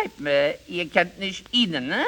schreibt mir, äh, ihr kennt nicht Ihnen, ne?